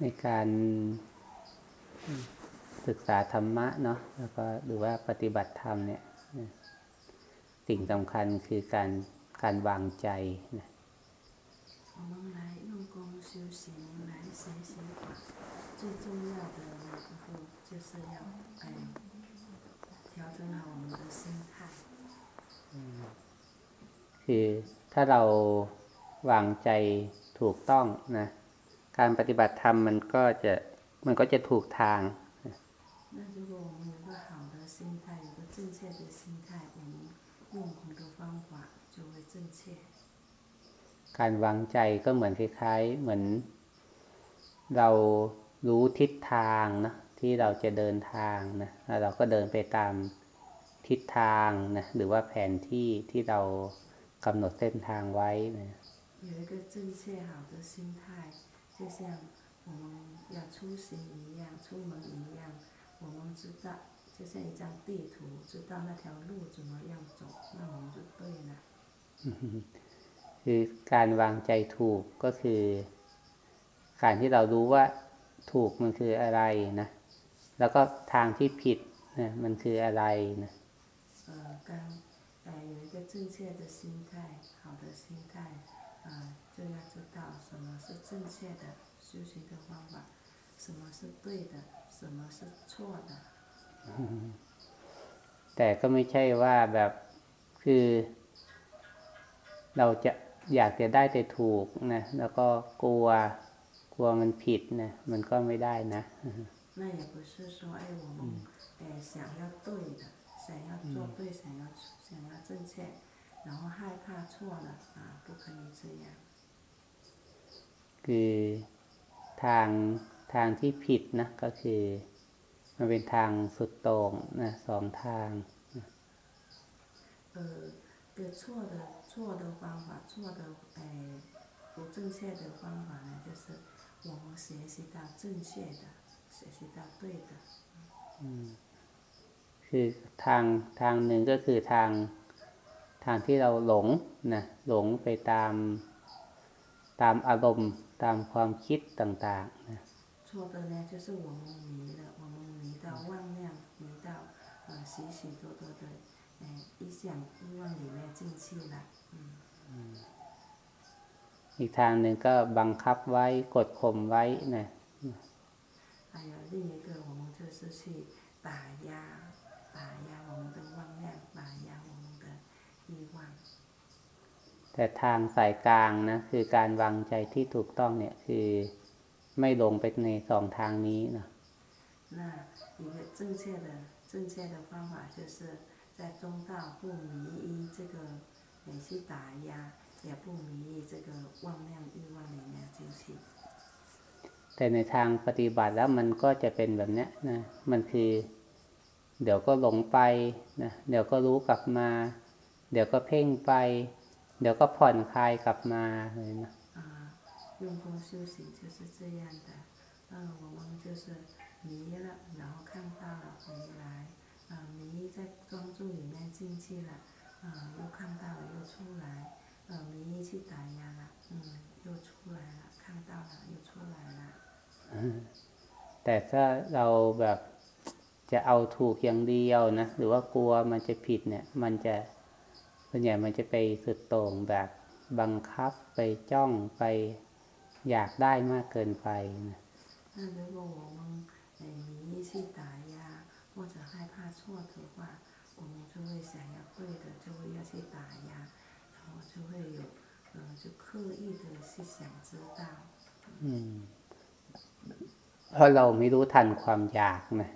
ในการศึกษาธรรมะเนาะแล้วก็หรือว่าปฏิบัติธรรมเนี่ย สิ่งสำคัญคือการการวางใจนะคือ ถ้าเราวางใจถูกต้องนะ การปฏิบัติธรรมมันก็จะมันก็จะถูกทางการวางใจก็เหมือนคล้ายๆเหมือน เรารู้ทิศทางนะที่เราจะเดินทางนะแล้วเราก็เดินไปตามทิศทางนะหรือว่าแผนที่ที่เรา กำหนดเส้นทางไว้นะ有一个正确好的心态，就像我们要出行一样，出门一样，我们知道，就像一张地图，知道那条路怎么样走，那我们就对了。คือการวางใจถูกก็คือ การที่เรารู้ว่าถูกมันคืออะไรนะ แล้วก็ทางที่ผิดนะมันคืออะไรนะ呃，刚呃有一个 正确的心态，好的心态，呃，就要知道什么是正确的修行的方法，什么是对的，什么是错的。แต่ก็ไม่ใช่ว่าแบบคือ เราจะอยากจะได้แต่ถูกนะแล้วก็กลัวกลัวมันผิดนะมันก็ไม่ได้นะ那也不是说哎我们哎想要对的 想要做对想要想要正确然后害怕错了啊不可以这样คือทางทางที่ผิดนะก็คือมันเป็นทางสุดโต่งนะสองทางเออ的错的错的方法，错的诶不正确的方法呢，就是我们学习到正确的，学习到对的。嗯。 คือทางทางหนึ่งก็คือทางทางที่เราหลงนะหลงไปตามตามอารมณ์ตามความคิดต่างๆนะ错的呢就是我们迷了我们迷到妄念迷到呃许许多多的一想欲望里面进去了อีกทางหนึ่งก็บังคับไว้กดข่มไว้นะ还有另一个我们就是去打压 打压我们的妄念打压我们的欲望แต่ทางสายกลางนะคือการวางใจที่ถูกต้องเนี่ยคือไม่ลงไปในสองทางนี้นะ那一个正确的正确的方法就是在中道不迷依这个也去打压，也不迷依这个妄念欲望里面进去。แต่ในทางปฏิบัติแล้วมันก็จะเป็นแบบนี้นะ มันคือ เดี๋ยวก็หลงไปนะเดี๋ยวก็รู้กลับมา เดี๋ยวก็เพ่งไป เดี๋ยวก็ผ่อนคลายกลับมาเลยนะอ่า用功修行就是这样的，嗯，我们就是迷了，然后看到了回来。啊，迷在专注里面进去了，啊，又看到了又出来，呃，迷去打压了，嗯，又出来了，看到了又出来了。แต่ถ้าเราแบบ จะเอาถูกอย่างเดียวนะหรือว่ากลัวมันจะผิดเนี่ย มันจะส่วนใหญ่มันจะไปสุดโต่งแบบบังคับไปจ้องไปอยากได้มากเกินไปนะเพราะเราไม่รู้ทันความอยากนะ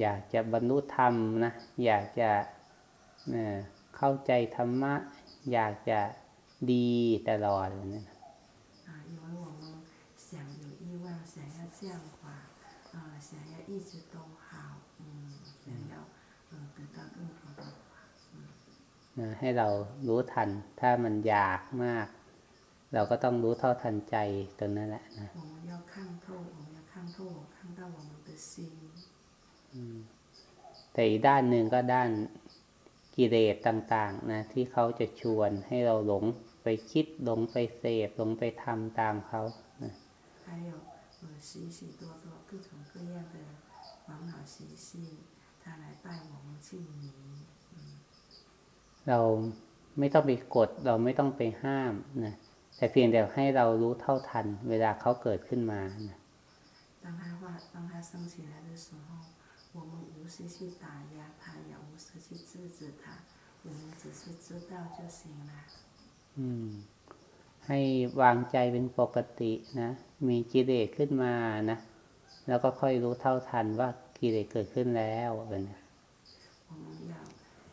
อยากจะบรรลุธรรมนะ อยากจะเข้าใจธรรมะ อยากจะดีตลอดนะให้เรารู้ทัน ถ้ามันอยากมาก เราก็ต้องรู้ท่าทันใจตรงนั้นแหละนะเราต้องรู้เท่าทันใจตรงนั้นแหละะ แต่อีกด้านหนึ่งก็ด้านกิเลสต่าง ๆ นะ ที่เขาจะชวนให้เราหลง ไปคิดหลงไปเสพหลงไปทำตามเขานะ 还有呃许许多多各种各样的烦恼习性，它来带我们去迷。 เราไม่ต้องไปกด เราไม่ต้องไปห้ามนะแต่เพียงแต่ให้เรารู้เท่าทัน เวลาเขาเกิดขึ้นมานะ 当它化，当它升起来的时候， 我们无需去打压它，也无需去制止它，我们只是知道就行了。 อืม ให้วางใจเป็นปกตินะ มีกิเลสขึ้นมานะ แล้วก็ค่อยรู้เท่าทันว่ากิเลสเกิดขึ้นแล้วแบบนี้ 我们要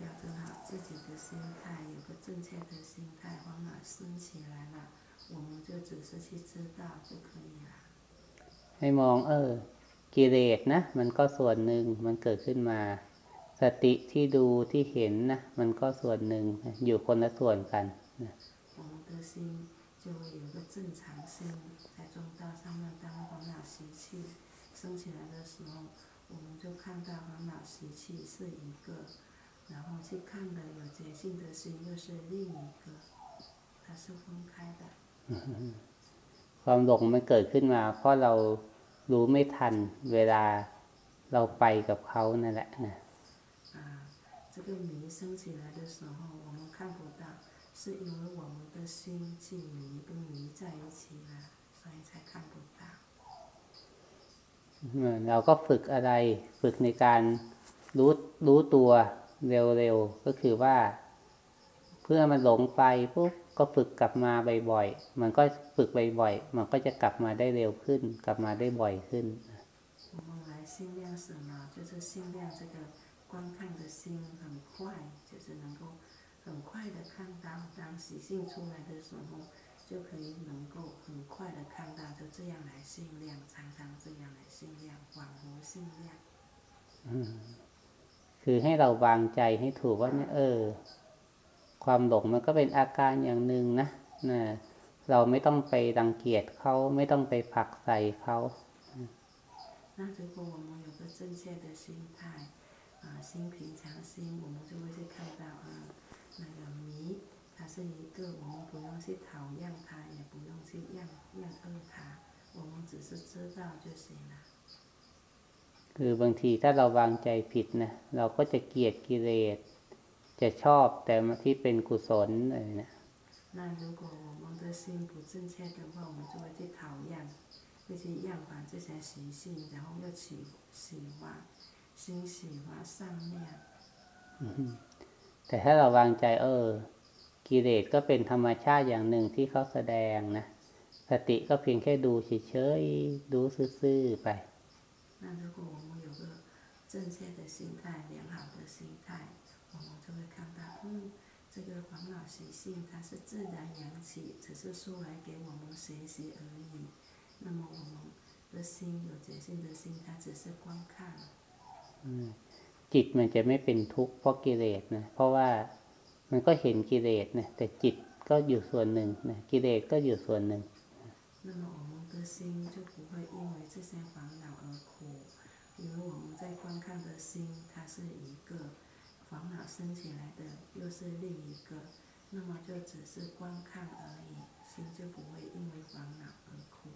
要做好自己的心态，有个正确的心态，烦恼升起来了，我们就只是去知道就可以了。 ให้มอง เออ กิเลสนะ มันก็ส่วนหนึ่งมันเกิดขึ้นมา สติที่ดูที่เห็นนะ มันก็ส่วนหนึ่งนะอยู่คนละส่วนกันนะ 我们的心就会有个正常心，在中道上面，当烦恼习气升起来的时候，我们就看到烦恼习气是一个，然后去看的有觉性的心又是另一个，它是分开的。 ความหลงมันเกิดขึ้นมา เพราะเรา รู้ไม่ทัน เวลาเราไปกับเขานั่นแหละนะ 啊，这个迷升起来的时候，我们看不到，是因为我们的心去迷跟迷在一起了，所以才看不到。 เออเราก็ฝึกอะไร ฝึกในการรู้รู้ตัวเร็วๆ ก็คือว่า เพื่อมันหลงไปปุ๊บ ก็ฝึกกลับมาบ่อยๆ มันก็ฝึกบ่อยๆ มันก็จะกลับมาได้เร็วขึ้น กลับมาได้บ่อยขึ้น 我们来心量什么？就是心量这个观看的心很快，就是能够很快的看到，当习性出来的时候，就可以能够很快的看到，就这样来心量，常常这样来心量，恍惚心量。 คือให้เราวางใจให้ถูกว่าเนี่ยเออ ความหลงมันก็เป็นอาการอย่างหนึ่งนะนะเราไม่ต้องไปรังเกียจเขาไม่ต้องไปผลักใส่เขา 那如果我们有个正确的心态，啊，心平常心，我们就会去看到啊，那个迷，它是一个，我们不用去讨厌它，也不用去厌厌恶它，我们只是知道就行了。 คือบางทีถ้าเราวางใจผิดนะเราก็จะเกลียดกิเลส จะชอบแต่ที่เป็นกุศลอะไรนะ 那如果我们的心不正确的话，我们就会去讨厌，会去厌烦这些习性，然后又起喜欢，心喜欢上面。 แต่ถ้าเราวางใจเออ กิเลสก็เป็นธรรมชาติอย่างหนึ่งที่เขาแสดงนะสติก็เพียงแค่ดูเฉยๆดูซื่อๆไป 那如果我们有个正确的心态、良好的心态， 我们就会看到，嗯，这个烦恼习性它是自然扬起，只是出来给我们学习而已。那么我们的心有觉性的心，它只是观看。 จิตมันจะไม่เป็นทุกข์เพราะกิเลสนะเพราะว่ามันก็เห็นกิเลสนะแต่จิตก็อยู่ส่วนหนึ่งนะกิเลสก็อยู่ส่วนหนึ่ง 那么我们的心就不会因为这些烦恼而苦，因为我们在观看的心，它是一个 烦恼升起来的，又是另一个，那么就只是观看而已，心就不会因为烦恼而苦。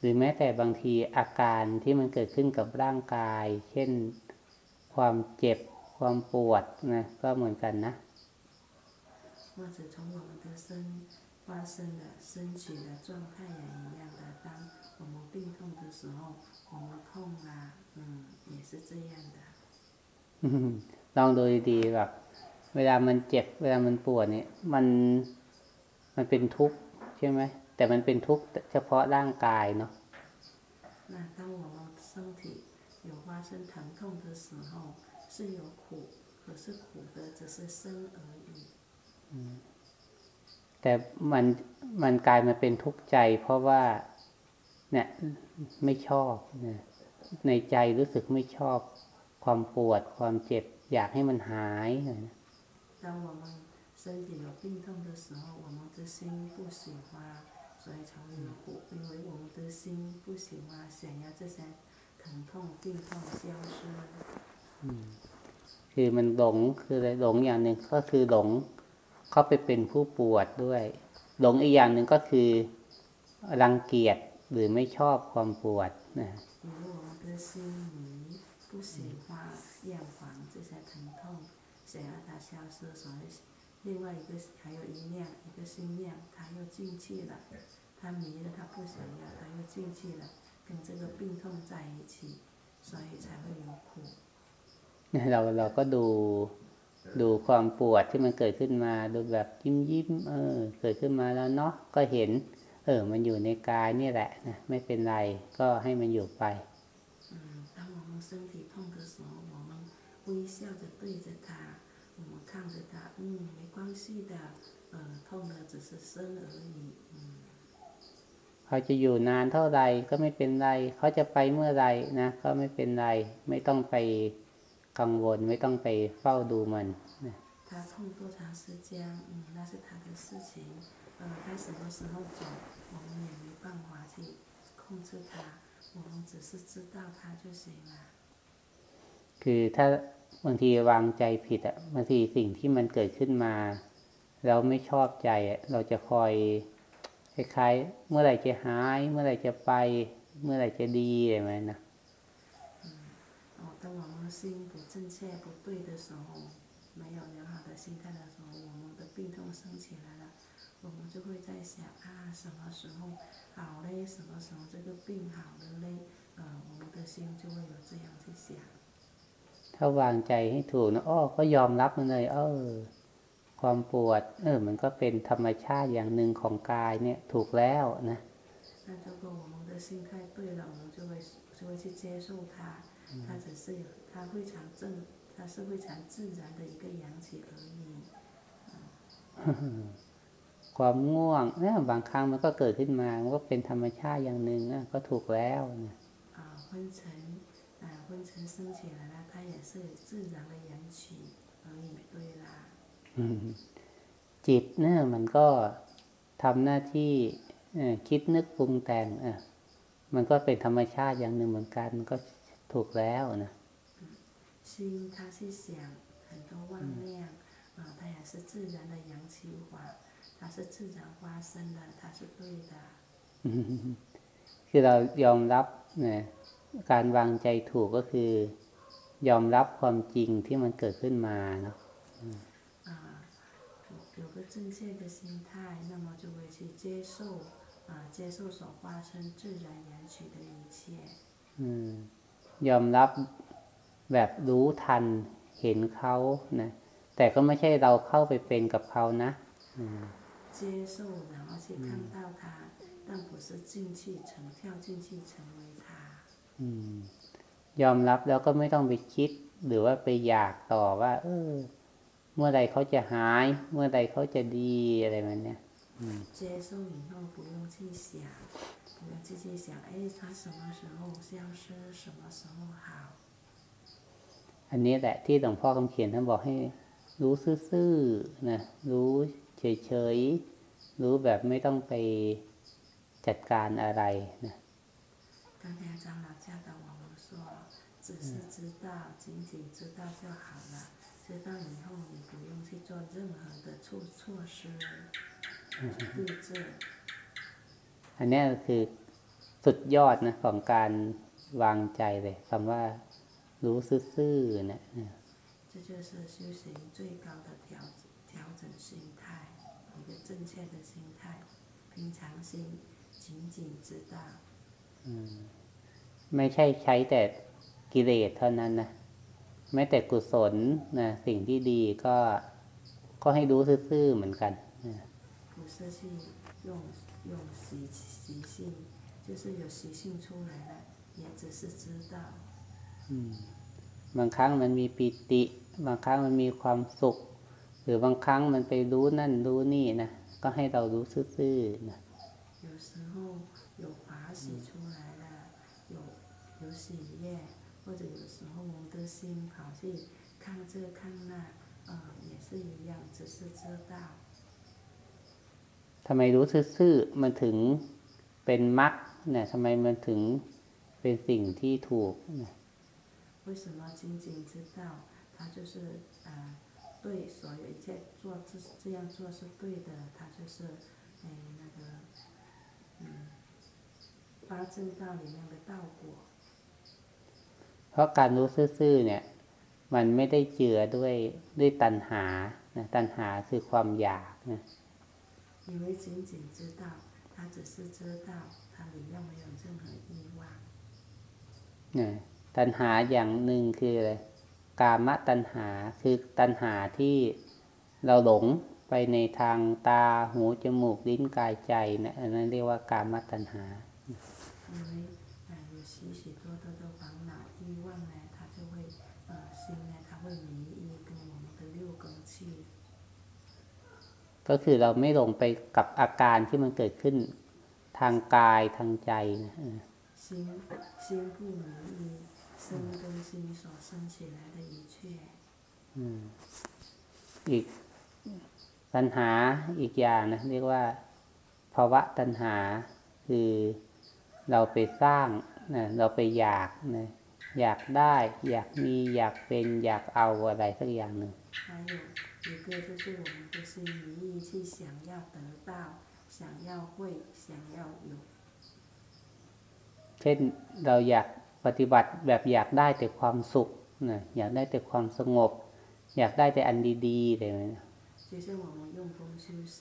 หรือแม้แต่บางทีอาการที่มันเกิดขึ้นกับร่างกาย เช่น ความเจ็บ ความปวดนะก็เหมือนกันนะ 或者从我们的身发生的身体的状态也一样的。当我们病痛的时候，我们痛啊，嗯，也是这样的。 ลองดูดีๆแบบเวลามันเจ็บ เวลามันปวดเนี่ย มันมันเป็นทุกข์ใช่ไหมแต่มันเป็นทุกข์เฉพาะร่างกายเนาะ 那当我们身体有发生疼痛的时候，是有苦，可是苦的只是身而已。 แต่มันมันกลายมาเป็นทุกข์ใจ เพราะว่า เนี่ยไม่ชอบนะในใจรู้สึกไม่ชอบ ความปวด ความเจ็บ อยากให้มันหายนะ 当我们身体有病痛的时候，我们的心不喜欢，所以才会有苦，因为我们的心不喜欢，想要这些疼痛、病痛消失。 คือมันหลงคืออะไรหลงอย่างหนึ่งก็คือหลง เขาไปเป็นผู้ปวดด้วย หลงอีกอย่างหนึ่งก็คือรังเกียจหรือไม่ชอบความปวดนะ 比如我们的心迷 不喜欢厌烦这些疼痛，想让它消失，所以另外一个还有一念一个心念，它又进去了，它迷了，它不想要，它又进去了，跟这个病痛在一起，所以才会有苦。 เราเราก็ดูดูความปวดที่มันเกิดขึ้นมาดูแบบยิ้มยิ้มๆเออ เกิดขึ้นมาแล้วเนาะก็เห็น เออ มันอยู่ในกายนี่แหละนะไม่เป็นไรก็ให้มันอยู่ไป 微笑着对着它，我们看着它，嗯，没关系的，呃，痛的只是生而已，嗯。 เขาจะอยู่นานเท่าไหร่ก็ไม่เป็นไร เขาจะไปเมื่อไหร่นะก็ไม่เป็นไร ไม่ต้องไปกังวล ไม่ต้องไปเฝ้าดูมันนะ 他痛多长时间，嗯，那是他的事情，呃，他什么时候走，我们也没办法去控制他，我们只是知道他就行了。 คือถ้าบางทีวางใจผิดอะบางทีสิ่งที่มันเกิดขึ้นมา เราไม่ชอบใจอะเราจะคอยคล้ายๆ เมื่อไหร่จะหาย เมื่อไหร่จะไป เมื่อไหร่จะดีอะไรแบบนั้นนะ 哦，当我们心不正确、不对的时候，没有良好的心态的时候，我们的病痛升起来了，我们就会在想啊，什么时候好嘞？什么时候这个病好了嘞？呃，我们的心就会有这样去想。 ถ้าวางใจให้ถูกนะอ้อก็ยอมรับมันเลย เออ ความปวด เออ มันก็เป็นธรรมชาติอย่างหนึ่งของกายเนี่ย ถูกแล้วนะ 那如果我们的心态对了，我们就会就会去接受它，它只是有它非常正，它是非常自然的一个阳气而已。 ความง่วงเนี่ยบางครั้งมันก็เกิดขึ้นมามันก็เป็นธรรมชาติอย่างหนึ่งนะก็ถูกแล้วนะ 啊，昏沉， 啊，昏沉升起来了，它也是自然的阳气而已，对啦。 อืมจิตเนี่ยมันก็ทำหน้าที่เอ่อคิดนึกปรุงแต่งเออมันก็เป็นธรรมชาติอย่างหนึ่งเหมือนกันมันก็ถูกแล้วนะ 心它去想很多妄念，啊，它也是自然的阳气化，它是自然发生的，它是对的。 คือเรายอมรับนะ การวางใจถูกก็คือ ยอมรับความจริงที่มันเกิดขึ้นมาเนาะ 啊，有有个正确的心态，那么就会去接受啊，接受所发生自然缘起的一切。 อืมยอมรับแบบรู้ทันเห็นเขานะแต่ก็ไม่ใช่เราเข้าไปเป็นกับเขานะอืม 接受，然后去看到它，但不是进去成跳进去成为它。 他 อืมยอมรับแล้วก็ไม่ต้องไปคิด หรือว่าไปอยากต่อว่า เออ เมื่อใดเขาจะหาย เมื่อใดเขาจะดีอะไรแบบเนี้ย 接受以后不用去想，不用继续想，哎，它什么时候消失，什么时候好。 อันนี้แหละที่หลวงพ่อคำเขียนท่านบอกให้ รู้ซื่อๆนะรู้เฉยๆรู้แบบไม่ต้องไปจัดการอะไรนะ 刚才长老教导我们说，只是知道，仅仅知道就好了。知道以后，你不用去做任何的措措施去对治。 อันเนี้ยคือสุดยอดนะของการวางใจเลยคำว่า รู้ซื่อๆนะ 这就是修行最高的调调整心态，一个正确的心态，平常心，仅仅知道。 ไม่ใช่ใช้แต่กิเลสเท่านั้นนะแม้แต่กุศลนะสิ่งที่ดีก็ก็ให้รู้ซื่อๆเหมือนกันนะ 不是去用用习习性，就是有习性出来了，也只是知道。 บางครั้งมันมีปิติ บางครั้งมันมีความสุข หรือบางครั้งมันไปรู้นั่นรู้นี่นะก็ให้เรารู้ซื่อๆนะ 有时候 有法喜出来了，有有喜悦，或者有时候我们的心跑去看这看那，呃，也是一样，只是知道。 ทำไมรู้ซื่อๆมันถึงเป็นมรรคเนี่ยทำไมมันถึงเป็นสิ่งที่ถูกนะ 为什么仅仅知道，它就是呃 对所有一切做这这样做是对的，他就是哎那个嗯 八正道里面的道果。 เพราะการรู้ซื่อๆเนี่ย มันไม่ได้เจือด้วยด้วยตัณหานะตัณหาคือความอยากนะ 因为仅仅知道，他只是知道，它里面没有任何欲望。 นะตัณหาอย่างหนึ่งคืออะไรกามตัณหาคือตัณหาที่เราหลงไปในทางตาหูจมูกลิ้นกายใจนะอันนั้นเรียกว่ากามตัณหา 因为呃有许许多多的烦恼欲望呢，它就会呃心呢，它会迷依跟我们的六根去。 ก็คือเราไม่หลงไปกับอาการที่มันเกิดขึ้นทางกายทางใจนะเออ 心心不迷依身跟心所生起来的一切。 อืมอีกตัณหาอีกอย่างนะ เรียกว่าภาวะตัณหาคือ เราไปสร้างนะเราไปอยากนะอยากได้ อยากมีอยากเป็นอยากเอาอะไรสักอย่างหนึ่ง 还有一个就是我们的心迷依去想要得到，想要会，想要有。 เช่นเราอยากปฏิบัติแบบอยากได้แต่ความสุขนะอยากได้แต่ความสงบ อยากได้แต่อันดีๆอะไรแบบนี้ 就像我们用功修行，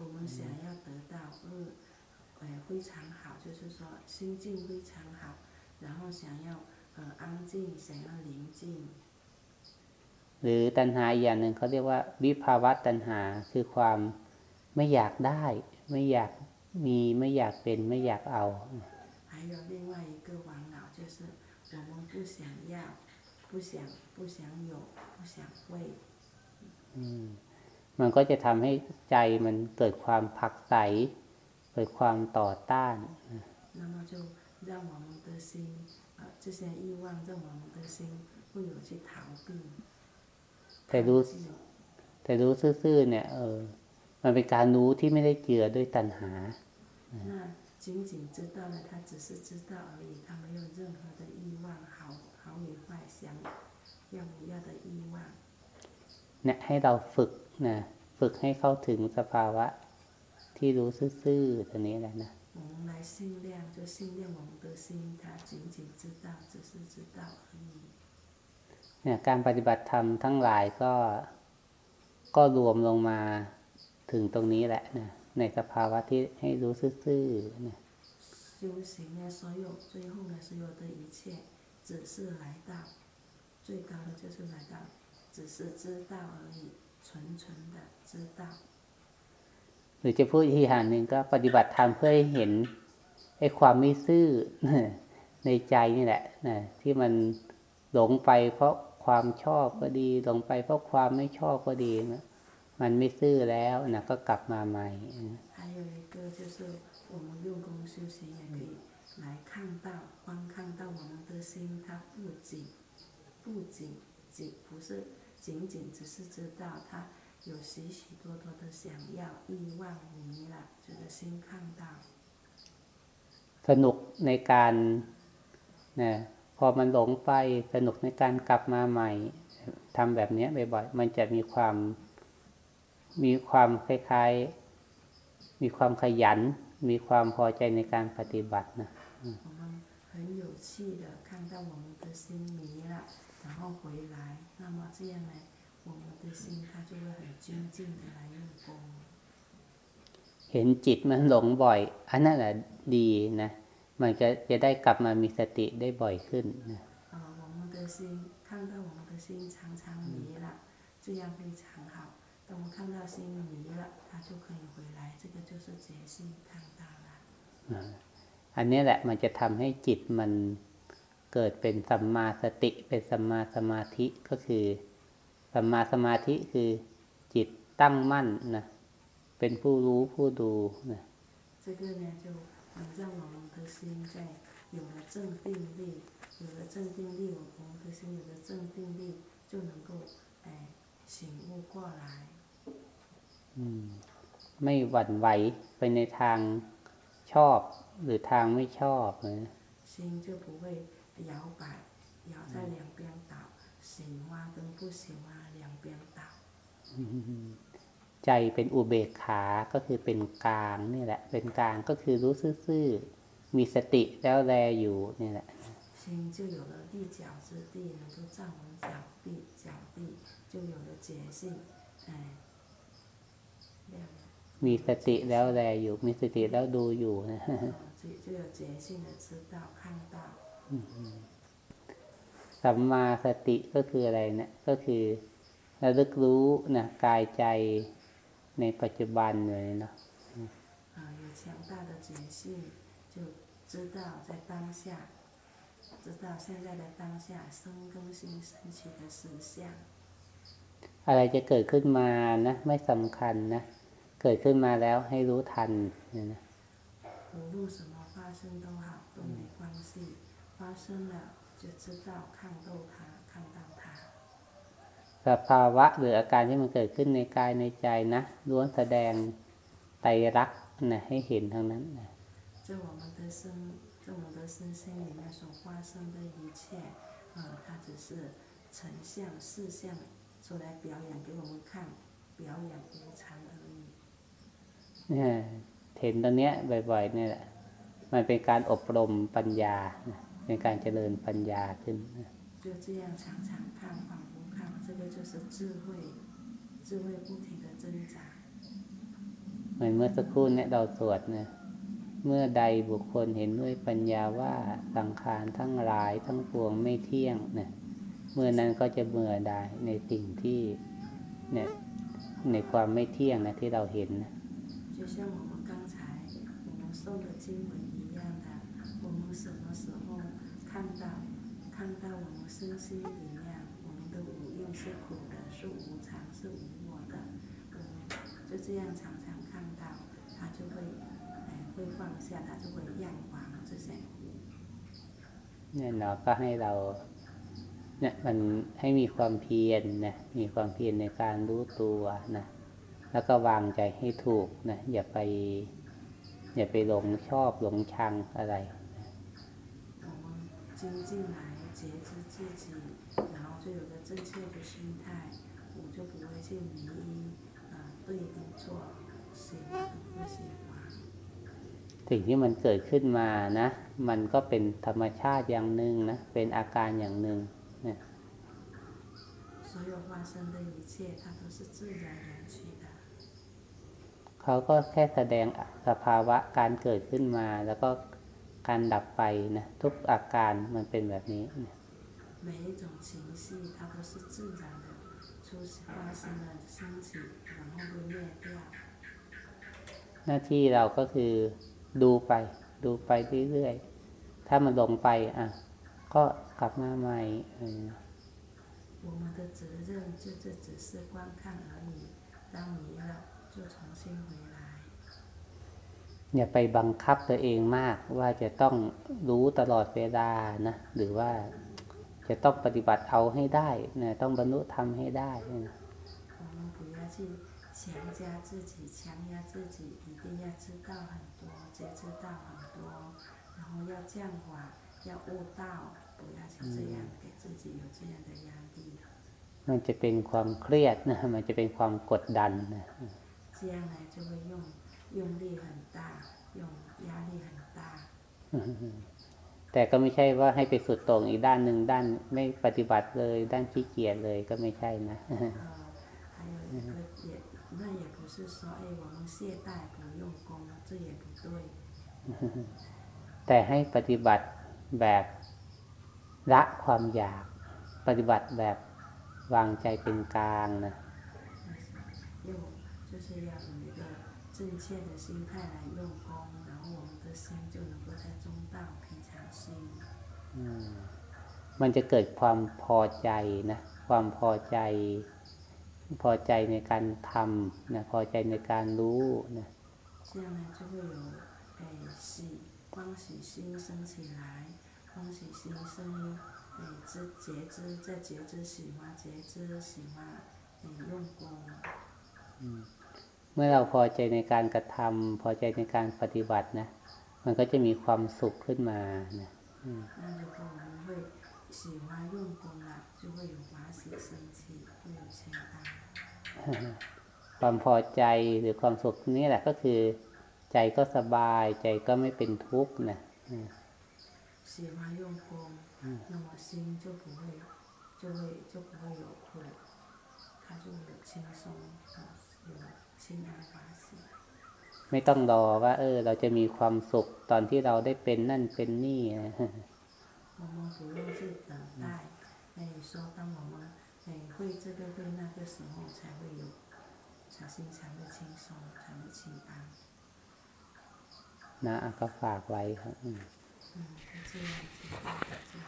我们想要得到二， 呃非常好，就是说心境非常好，然后想要呃安静，想要宁静。 หรือตัณหาอีกอย่างหนึ่งเขาเรียกว่าวิภาวะตัณหาคือความไม่อยากได้ ไม่อยากมีไม่อยากเป็นไม่อยากเอา 还有另外一个烦恼就是我们不想要，不想不想有，不想会， อืมมันก็จะทำให้ใจมันเกิดความผลักไสเ กิดความต่อต้าน 那么就让我们的心呃这些欲望让我们的心会有去逃避。 แต่รู้ 逃避 แต่รู้ซื่อๆเนี่ย เออ มันเป็นการรู้ที่ไม่ได้เจือด้วยตัณหา 那仅仅知道了，他只是知道而已，他没有任何的欲望，好好与坏，想要不要的欲望。 เนี่ยให้เราฝึกนะฝึกให้เข้าถึงสภาวะ ที่รู้ซื่อๆตัวนี้แหละนะ 我们来训练，就训练我们的心，他仅仅知道，只是知道而已。 เนี่ยการปฏิบัติธรรมทั้งหลายก็ก็รวมลงมาถึงตรงนี้แหละนะในสภาวะที่ให้รู้ซื่อๆนะ 修行呢，所有最后呢，所有的一切，只是来到最高的，就是来到，只是知道而已，纯纯的知道。 หรือจะพูดอีกอย่างหนึ่งก็ปฏิบัติธรรมเพื่อให้เห็นไอ้ความไม่ซื่อ ในใจนี่แหละนะที่มันหลงไปเพราะความชอบก็ดีหลงไปเพราะความไม่ชอบก็ดีนะมันไม่ซื่อแล้วนะก็กลับมาใหม่นะ 还有一个就是我们用功修行也可以来看到、观看到我们的心，它不仅不仅仅不是仅仅只是知道它 有许许多多的想要、欲望、迷了，这个心看到。 สนุกในการนะพอมันหลงไปสนุกในการกลับมาใหม่ทำแบบเนี้ยบ่อยๆมันจะมีความมีความคล้ายๆ มีความขยัน มีความพอใจในการปฏิบัตินะ 我们很有趣的看到我们的心迷了，然后回来，那么这样呢， 我们的心它就会很精进的来用功。 เห็นจิตมันหลงบ่อย อันนั้นแหละดีนะ มันจะจะได้กลับมามีสติได้บ่อยขึ้นนะ 呃，我们的心看到我们的心常常迷了，这样非常好。当我看到心迷了，它就可以回来，这个就是觉性看到了。 อ่าอันนี้แหละมันจะทำให้จิตมันเกิดเป็นสัมมาสติ เป็นสัมมาสมาธิก็คือ สัมมาสมาธิคือจิตตั้งมั่นนะ เป็นผู้รู้ผู้ดูนะ 这个呢，就能让我们的心在有了正定力，有了正定力，我们的心有了正定力，就能够哎醒悟过来， อืม ไม่หวั่นไหวไปในทางชอบหรือทางไม่ชอบนะ 心就不会摇摆，摇在两边倒，喜欢跟不喜欢两边倒。 ใจเป็นอุเบกขาก็คือเป็นกลางนี่แหละ เป็นกลางก็คือรู้ซื่อๆมีสติแล้วแลอยู่นี่แหละ 心就有了立脚之地，能够站稳脚地，脚地就有了觉性，哎，亮了， มีสติแล้วแลอยู่ มีสติแล้วดูอยู่นะ 呃就就有觉性的知道看到， สัมมาสติก็คืออะไรเนะี่ยก็คือ ระลึกรู้นะกายใจในปัจจุบันเลยเนาะ 啊、有强大的觉性，就知道在当下，知道现在的当下生更新升起的实相。 อะไรจะเกิดขึ้นมานะ ไม่สำคัญนะ เกิดขึ้นมาแล้วให้รู้ทันเนี่ยนะ 无论什么发生都好，都没关系，发生了就知道看透它，看到它。 สภาวะหรืออาการที่มันเกิดขึ้นในกายในใจนะล้วนแสดงไตรลักษณ์นะให้เห็นทั้งนั้นนะ 在我们的身，在我们的身心里面所发生的一切，呃，它只是成像、事项出来表演给我们看，表演无常而已。 เนี่ยเห็นตรงเนี้ยบ่อยๆเนี่ยแหละ มันเป็นการอบรมปัญญานะเป็นการเจริญปัญญาขึ้นนะ 就这样常常看，反复看，这 个就是智慧，智慧不停的增长。 เหมือนเมื่อสักครู่เนี่ยเราสวดนะเมื่อใดบุคคลเห็นด้วยปัญญาว่าสังขารทั้งหลายทั้งปวงไม่เที่ยงนะเมื่อนั้นก็จะเบื่อได้ในสิ่งที่เนี่ยในความไม่เที่ยงนะที่เราเห็นนะ 就像我们刚才我们诵的经文一样的，我们什么时候看到看到我们身心里面我们的 五蕴是苦的，是无常，是无我的，我们就这样常常看到，它就会哎会放下，它就会让往这些苦。 เนี่ยเราก็ให้เรา เนี่ยมันให้มีความเพียรนะ มีความเพียรในการรู้ตัวนะ แล้วก็วางใจให้ถูกนะ อย่าไป อย่าไปหลงชอบหลงชังอะไร 我们精进来觉知自己，然后 就有了正确的心态，我就不会去迷因啊对跟错，喜欢不喜欢。สิ่งที่มันเกิดขึ้นมานะ มันก็เป็นธรรมชาติอย่างหนึ่งนะ เป็นอาการอย่างหนึ่งนะเขาก็แค่แสดงสภาวะการเกิดขึ้นมา แล้วก็การดับไปนะ ทุกอาการมันเป็นแบบนี้นะ 每一种情绪，它都是自然的出发生了升起，然后就灭掉。 หน้าที่เราก็คือดูไป ดูไปเรื่อยๆ ถ้ามันลงไป อ่ะ ก็กลับมาใหม่เออ 我们的责任就这只是观看而已，当迷了就重新回来。 อย่าไปบังคับตัวเองมากว่าจะต้องรู้ตลอดเวลานะ หรือว่า จะต้องปฏิบัติเอาให้ได้นะต้องบรรลุธรรมให้ได้นะ 我们不要去强加自己、强压自己，一定要知道很多，觉知到很多，然后要降法，要悟道，不要去这样给自己有这样的压力。 มันจะเป็นความเครียดนะ มันจะเป็นความกดดันนะ 这样呢就会用用力很大，用压力很大。 แต่ก็ไม่ใช่ว่าให้ไปสุดโต่งอีกด้านหนึ่งด้านไม่ปฏิบัติเลย ด้านขี้เกียจเลยก็ไม่ใช่นะ 呃，还有一个也，那也不是说，哎，我们懈怠不用功，这也不对。 แต่ให้ปฏิบัติแบบละความอยาก ปฏิบัติแบบวางใจเป็นกลางนะ 用就是要有一个正确的心态来用功，然后我们的心就能够在中道平常心。 อื มมันจะเกิดความพอใจนะ ความพอใจ พอใจในการทำนะ พอใจในการรู้นะ 这样呢就会有哎喜欢喜心升起来，欢喜心生哎知觉知，在觉知喜欢觉知喜欢哎用功。 เมื่อเราพอใจในการกระทำพอใจในการปฏิบัตินะ มันก็จะมีความสุขขึ้นมานะอืม 那如果我们会喜欢用功了，就会有法喜升起，会有清单。 ความพอใจหรือความสุขนี่แหละก็คือ ใจก็สบาย ใจก็ไม่เป็นทุกข์นะอืม 喜欢用功，那么心就不会，就会就不会有苦，它就会有轻松，啊有清安法喜。 ไม่ต้องรอว่า เออ เราจะมีความสุขตอนที่เราได้เป็นนั่นเป็นนี่นะ 我们不用去等待，哎，说当我们哎会这个会那个时候才会有，才心才会轻松，才会清安。 นะอ่ะก็ฝากไว้ครับอืม 嗯，就这样子，就这样。